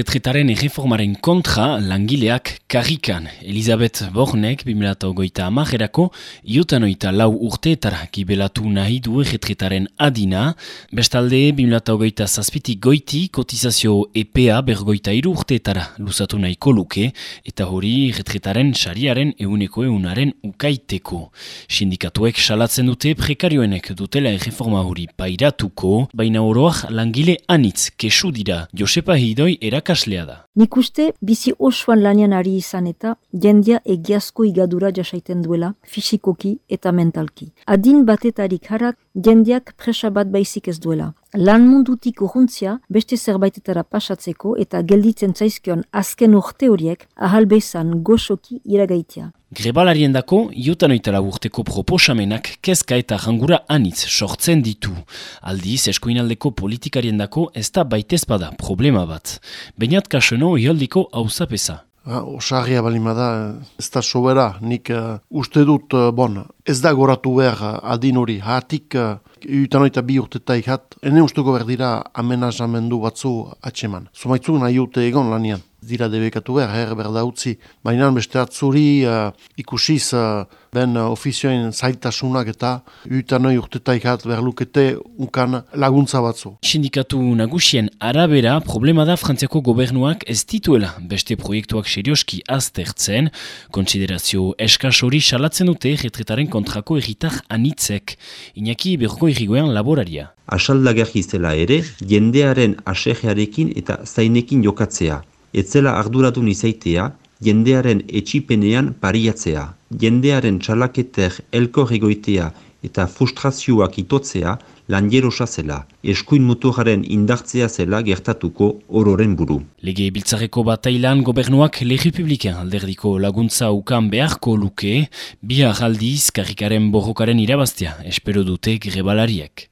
erretretaren erreformaren kontra langileak karrikan. Elizabeth Bornek, 2008 amajerako, iotan oita lau urteetara kibelatu nahi du erretretaren adina. Bestalde, 2008 zazpitik goiti, kotizazio EPA bergoita iru urteetara luzatu nahiko luke, eta hori erretretaren sariaren euneko eunaren ukaiteko. Sindikatuek salatzen dute prekarioenek dutela erreforma hori pairatuko, baina oroak langile anitz kesu dira. Josepa Hidoi erakaslea da. Nik uste bizi osoan lanian ari izan eta jendia egiazko igadura jasaiten duela, fisikoki eta mentalki. Adin batetarik harak jendiak presa bat baizik ez duela. Lan mundutik urruntzia beste zerbaitetara pasatzeko eta gelditzen zaizkion azken urte horiek ahal bezan goxoki iragaitia. Grebalarien dako, iotan oitala urteko proposamenak kezka eta jangura anitz sortzen ditu. Aldiz, eskuinaldeko politikarien dako ez da baitezpada problema bat. Bainat kaseno ioldiko hauzapesa. Osarria balimada, ez da sobera, nik uh, uste dut, uh, bon, ez da goratu behar uh, adin hori, hatik uh, Iutan oita bi urtetaik hat, ene ustuko behar dira amenazamendu batzu atseman. Zumaitzuk nahi ute egon lanian dira debekatu behar, her berda utzi. Baina beste atzuri uh, ikusiz uh, ben uh, ofizioen zailtasunak eta utanoi urtetaik hat berlukete unkan laguntza batzu. Sindikatu nagusien arabera problema da frantziako gobernuak ez dituela beste proiektuak serioski aztertzen, konsiderazio eskas hori salatzen dute retretaren kontrako erritar anitzek. Iñaki berko irrigoen laboraria. Asaldagarri zela ere, jendearen asegearekin eta zainekin jokatzea etzela arduratu nizaitea, jendearen etxipenean pariatzea, jendearen txalaketer elko egoitea eta frustrazioak itotzea lanjerosa zela, eskuin mutuaren indartzea zela gertatuko ororen buru. Lege biltzareko batailan gobernuak Le Republikan alderdiko laguntza ukan beharko luke, bihar aldiz karikaren borrokaren irabaztea, espero dute grebalariek.